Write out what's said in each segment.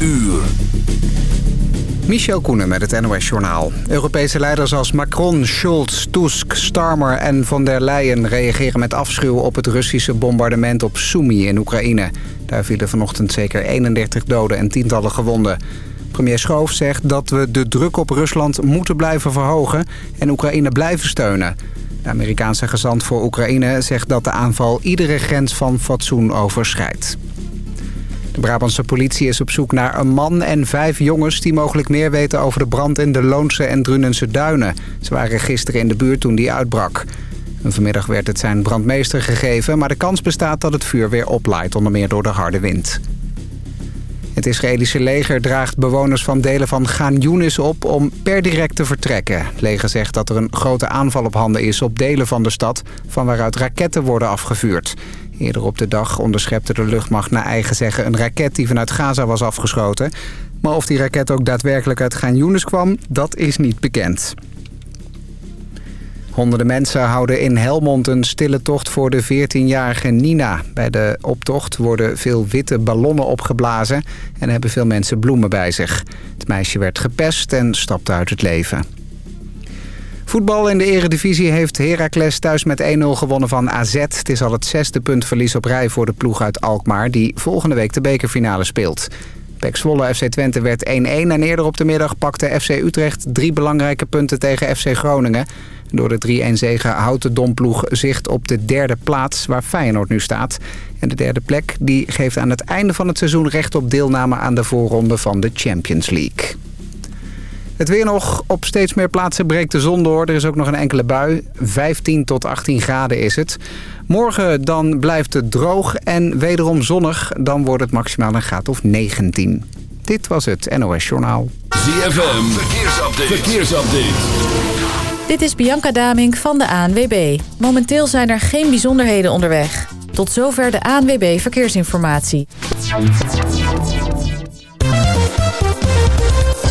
uur. Michel Koenen met het NOS-journaal. Europese leiders als Macron, Schulz, Tusk, Starmer en von der Leyen... reageren met afschuw op het Russische bombardement op Sumy in Oekraïne. Daar vielen vanochtend zeker 31 doden en tientallen gewonden. Premier Schoof zegt dat we de druk op Rusland moeten blijven verhogen... en Oekraïne blijven steunen. De Amerikaanse gezant voor Oekraïne zegt dat de aanval iedere grens van fatsoen overschrijdt. De Brabantse politie is op zoek naar een man en vijf jongens... die mogelijk meer weten over de brand in de Loonse en Drunense duinen. Ze waren gisteren in de buurt toen die uitbrak. vanmiddag werd het zijn brandmeester gegeven... maar de kans bestaat dat het vuur weer oplaait, onder meer door de harde wind. Het Israëlische leger draagt bewoners van delen van Gaan Yunis op om per direct te vertrekken. Het leger zegt dat er een grote aanval op handen is op delen van de stad... van waaruit raketten worden afgevuurd. Eerder op de dag onderschepte de luchtmacht naar eigen zeggen een raket die vanuit Gaza was afgeschoten. Maar of die raket ook daadwerkelijk uit Gaan kwam, dat is niet bekend. Honderden mensen houden in Helmond een stille tocht voor de 14-jarige Nina. Bij de optocht worden veel witte ballonnen opgeblazen en hebben veel mensen bloemen bij zich. Het meisje werd gepest en stapte uit het leven. Voetbal in de eredivisie heeft Heracles thuis met 1-0 gewonnen van AZ. Het is al het zesde punt verlies op rij voor de ploeg uit Alkmaar... die volgende week de bekerfinale speelt. Pek Zwolle FC Twente werd 1-1 en eerder op de middag pakte FC Utrecht drie belangrijke punten tegen FC Groningen. Door de 3-1 zegen houdt de Domploeg zicht op de derde plaats waar Feyenoord nu staat. En de derde plek die geeft aan het einde van het seizoen recht op deelname aan de voorronde van de Champions League. Het weer nog. Op steeds meer plaatsen breekt de zon door. Er is ook nog een enkele bui. 15 tot 18 graden is het. Morgen dan blijft het droog en wederom zonnig. Dan wordt het maximaal een graad of 19. Dit was het NOS Journaal. ZFM. Verkeersupdate. Verkeersupdate. Dit is Bianca Damink van de ANWB. Momenteel zijn er geen bijzonderheden onderweg. Tot zover de ANWB Verkeersinformatie.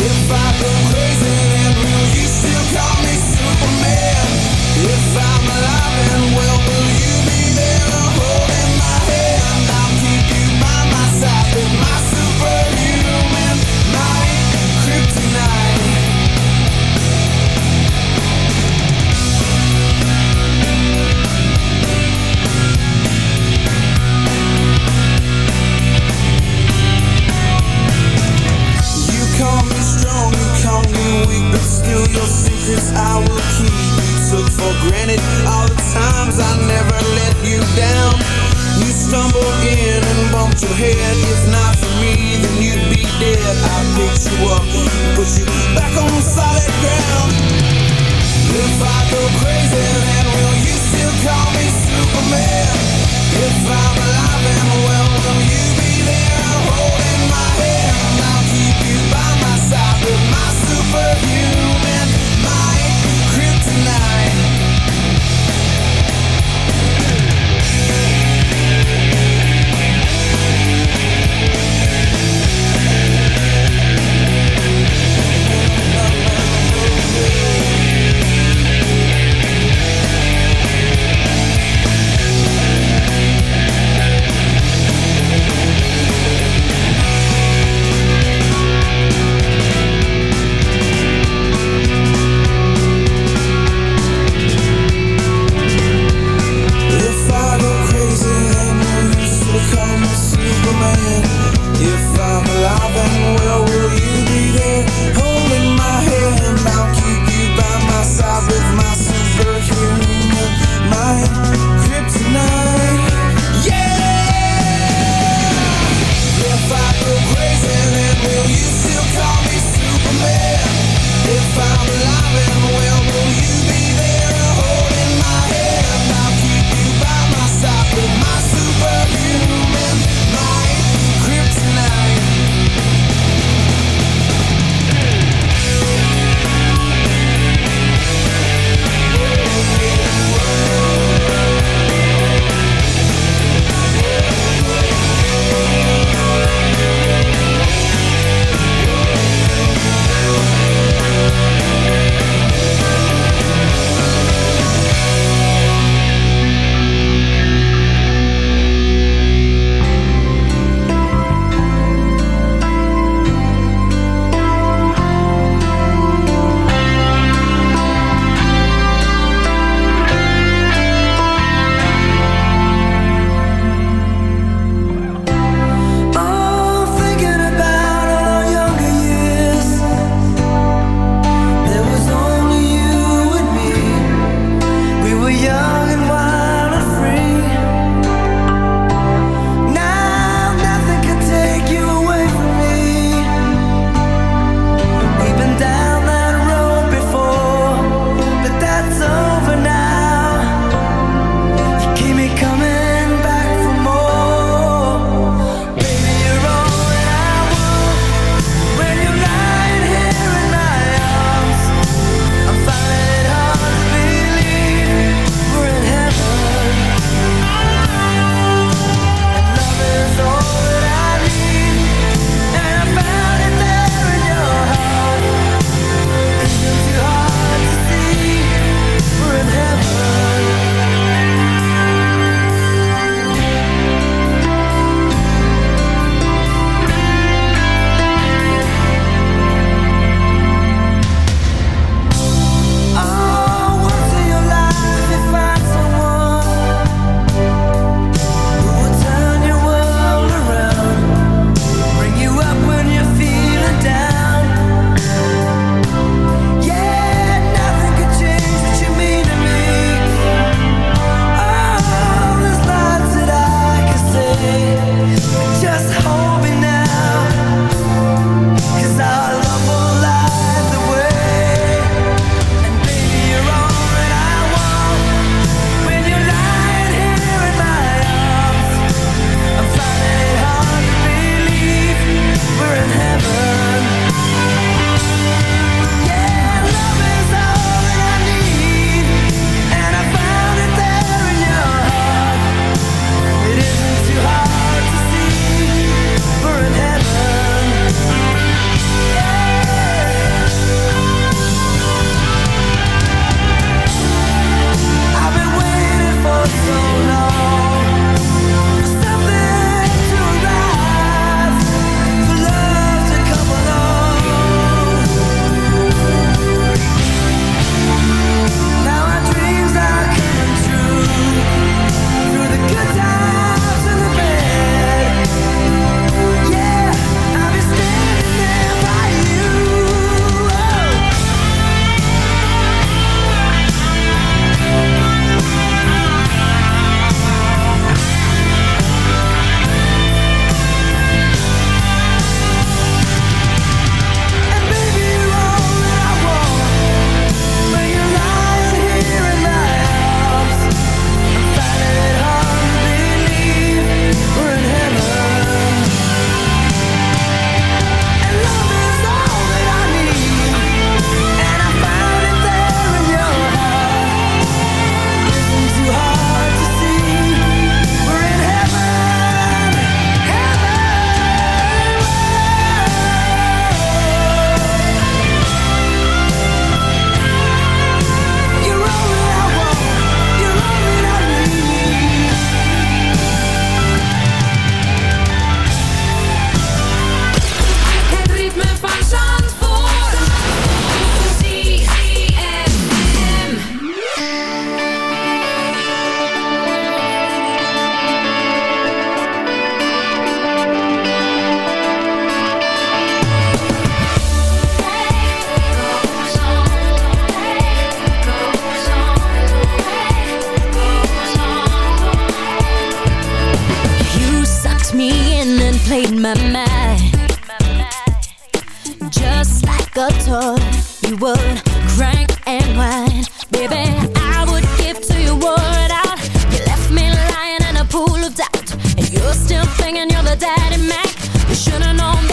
If I go crazy, secrets I will keep. Took for granted all the times I never let you down. You stumbled in and bumped your head. If not for me, then you'd be dead. I picked you up, put you back on solid ground. If I go crazy, then will you still call me Superman? If I'm alive and well, will you be there holding my hand? I'll keep you by my side with my superhuman.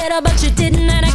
better, but you didn't, and I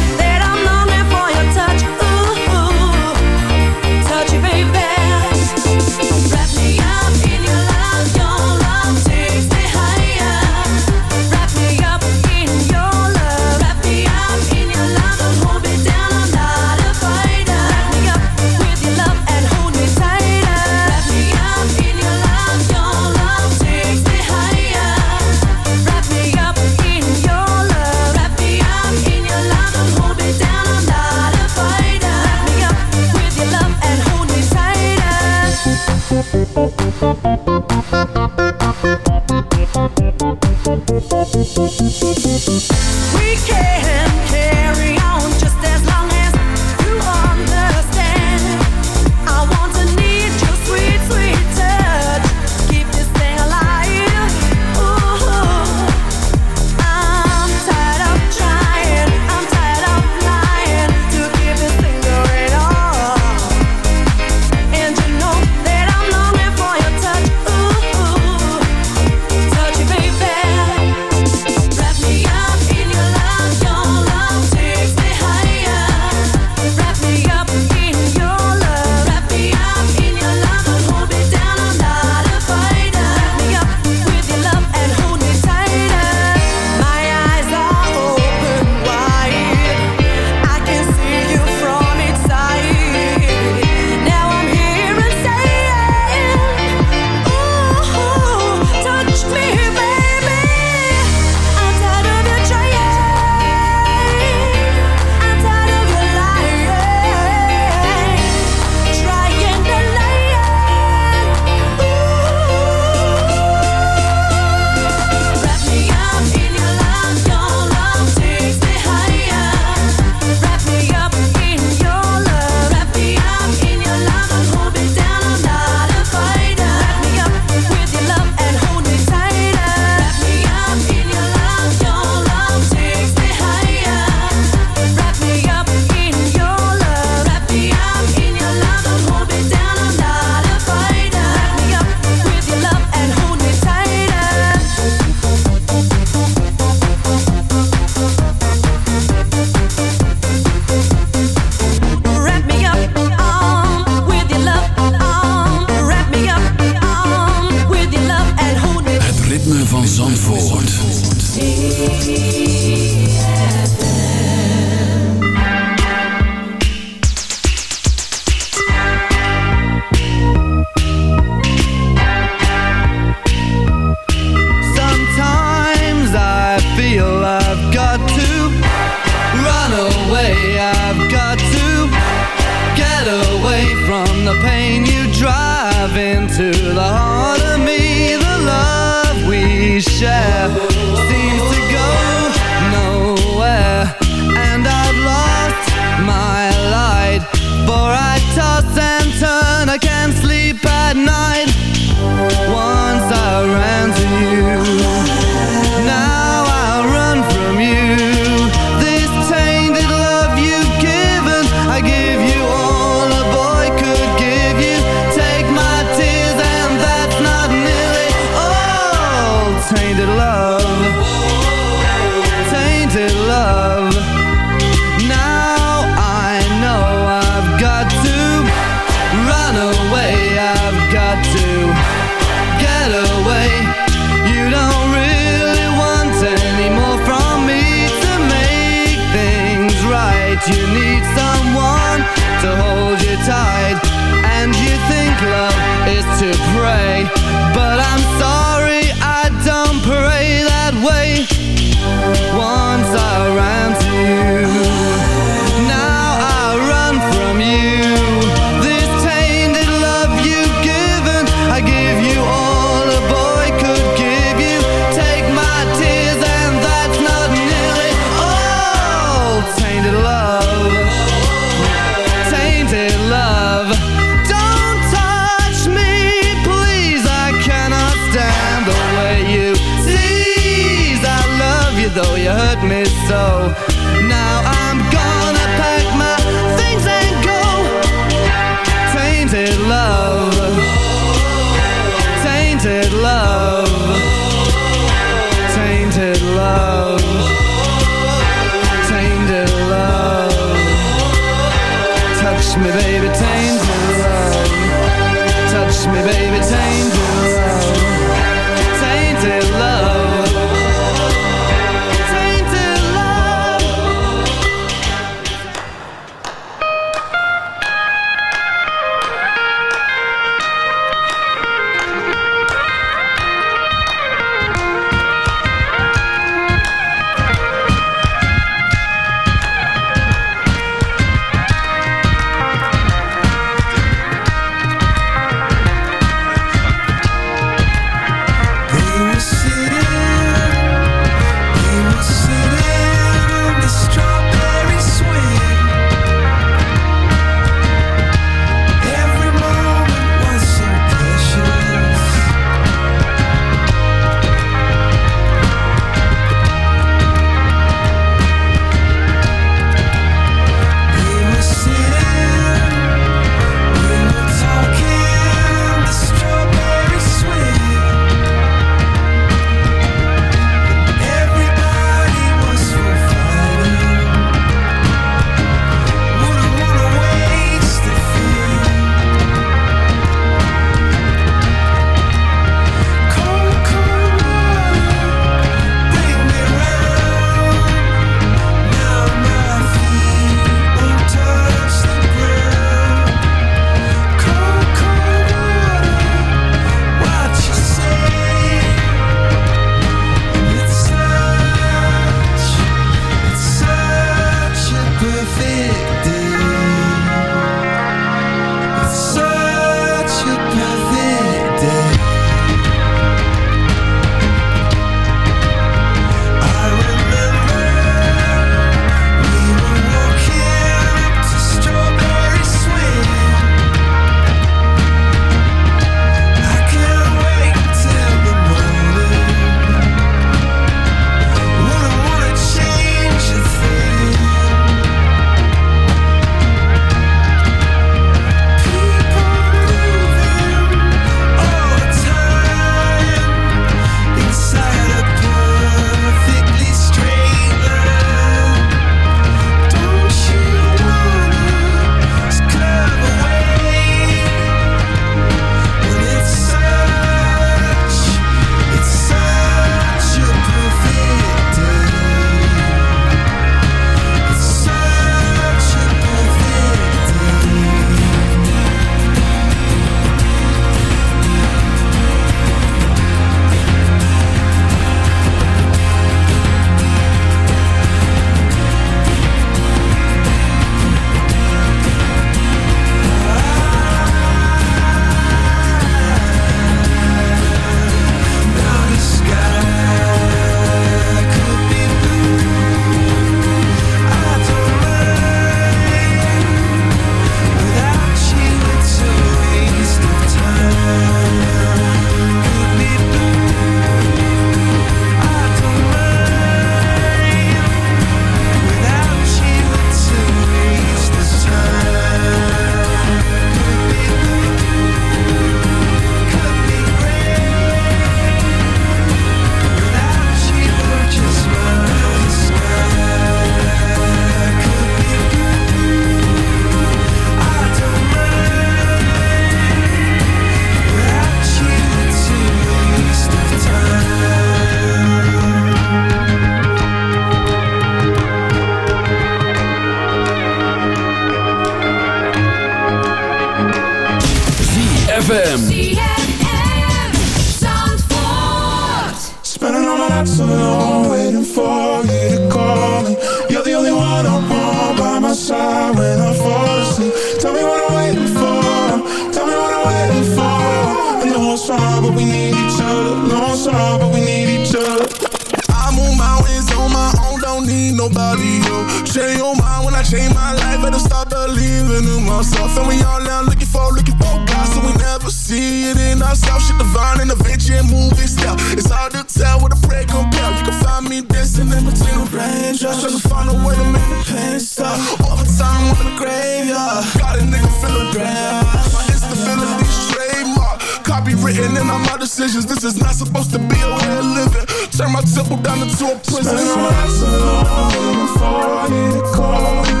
in. And we all now looking for, looking for God, so we never see it in ourselves. Shit divine and adventure and movie style. It's hard to tell what a prayer compare. You can find me dancing in between the raindrops, trying to find a way to make the pain stop. Overtime in the graveyard, got a nigga feeling grand. My instability trademark, copywritten in all my decisions. This is not supposed to be a way of living. Turn my temple down into a prison. All my nights alone, waiting for you to call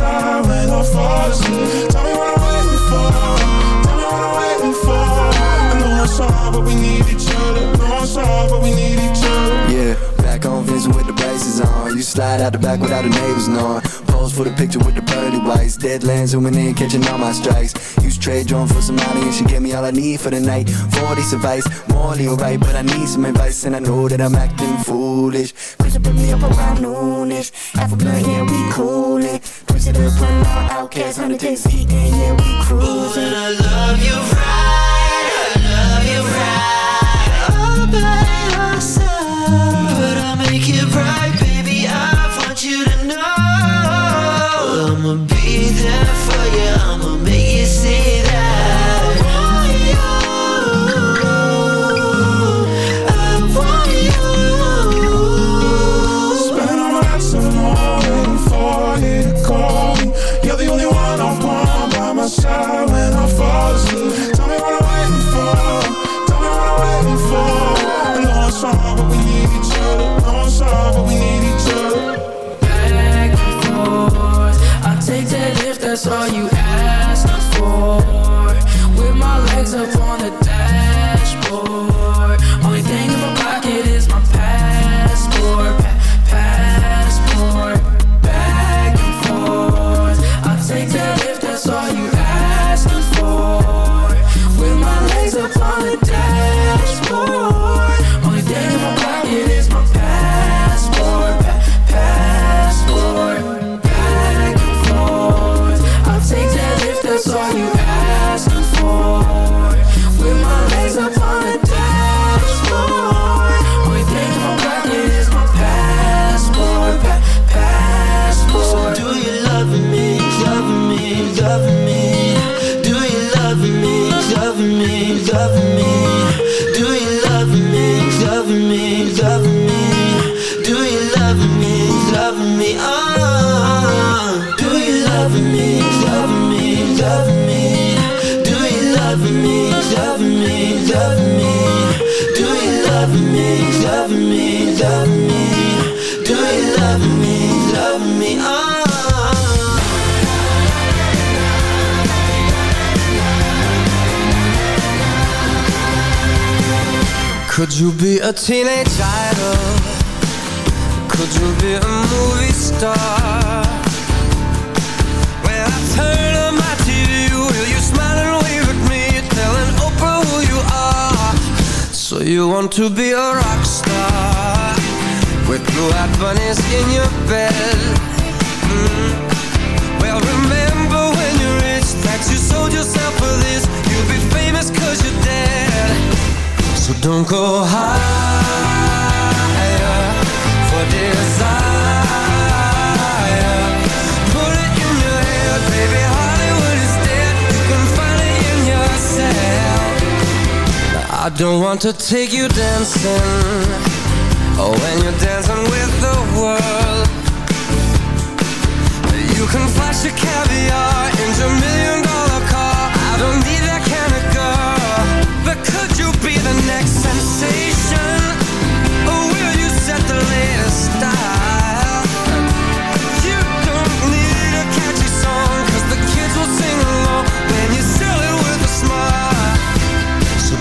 my when I fall asleep. Tell me what I'm waiting for. Tell me what I'm waiting for. I know it's hard, but we need each other. Know it's hard, but we need each other. Yeah, back on Vincent with the braces on. You slide out the back without the neighbors knowing. Pose for the picture with the pearly whites. Deadlands zooming in, catching all my strikes. Use trade drone for some money and she gave me all I need for the night. 40 advice, morally alright, but I need some advice and I know that I'm acting foolish. Push up me up around noonish. Half a blood, yeah, we coolin' podcast on the Disney. Yeah, we cruising. Ooh, and I love you. Rock star with blue-eyed bunnies in your bed? Mm. Well, remember when you reached that you sold yourself for this. You'll be famous cause you're dead. So don't go higher for desire. Put it in your head, baby. I don't want to take you dancing. Oh, when you're dancing with the world. You can flash your caviar into a million dollar car. I don't need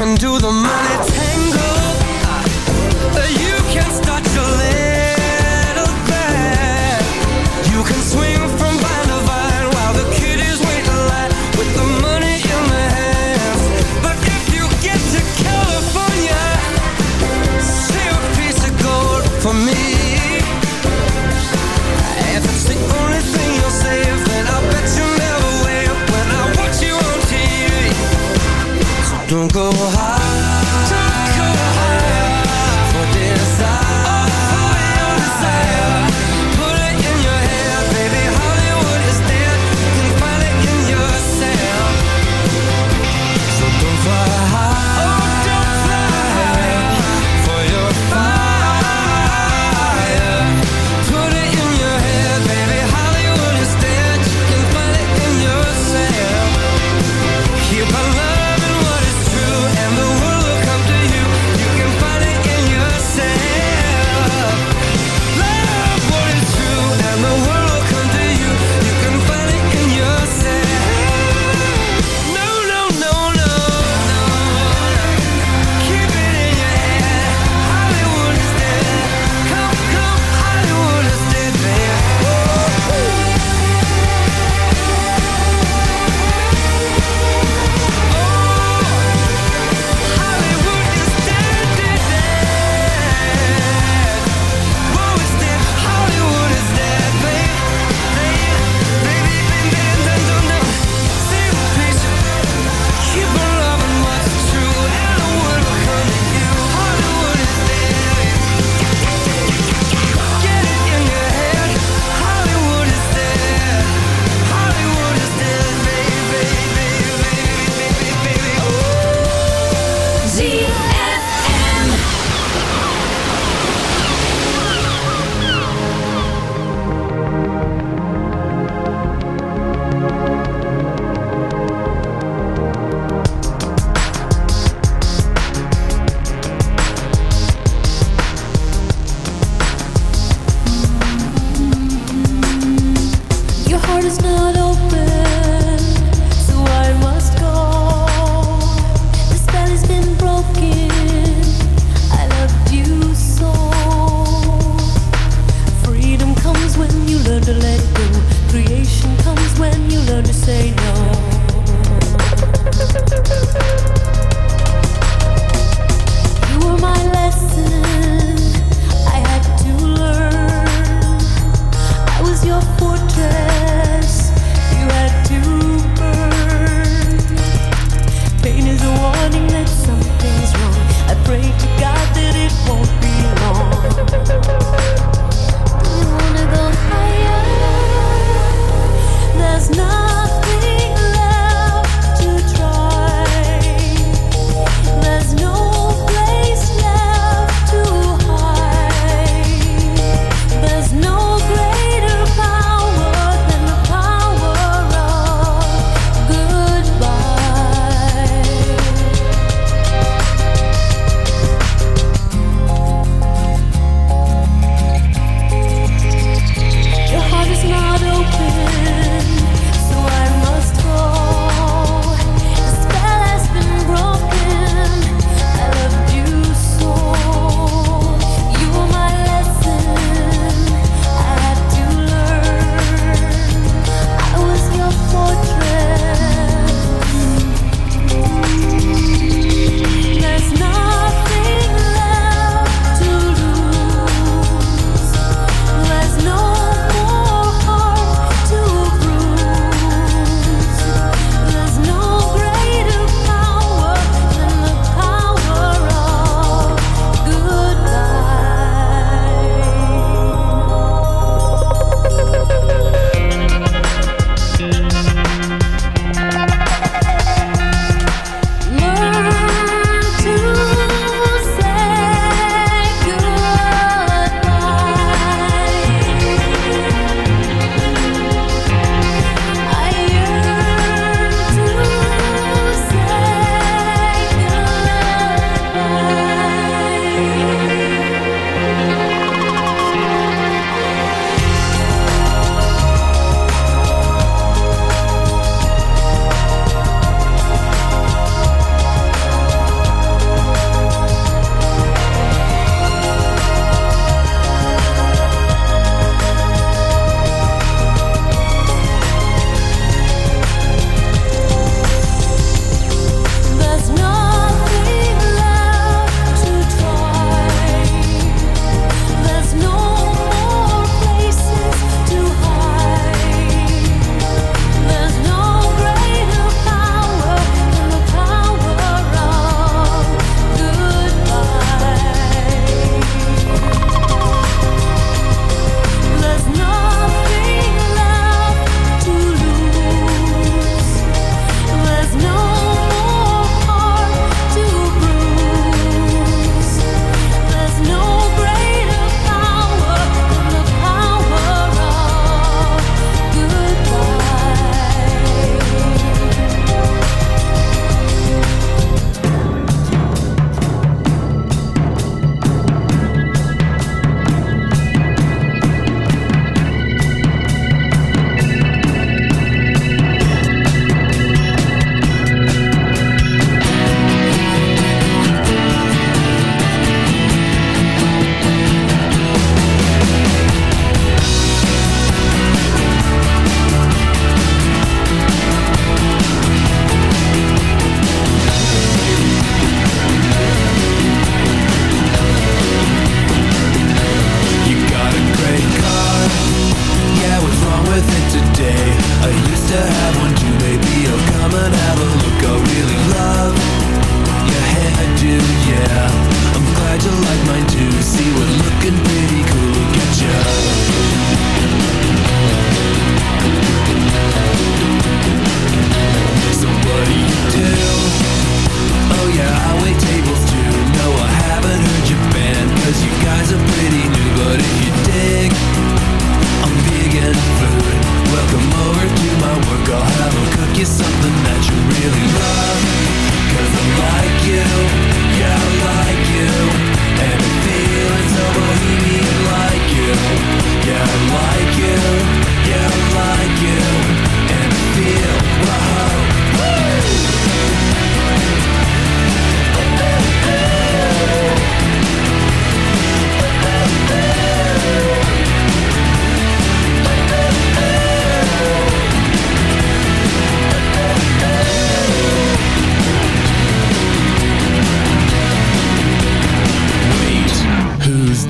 can do the money tango. You can start your little band. You can swing from vine to vine While the kid is waiting in line With the money in the hands. But if you get to California Save a piece of gold for me.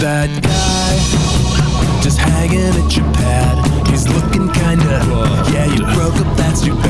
that guy just hanging at your pad. He's looking kinda. Yeah, you broke up, that's your.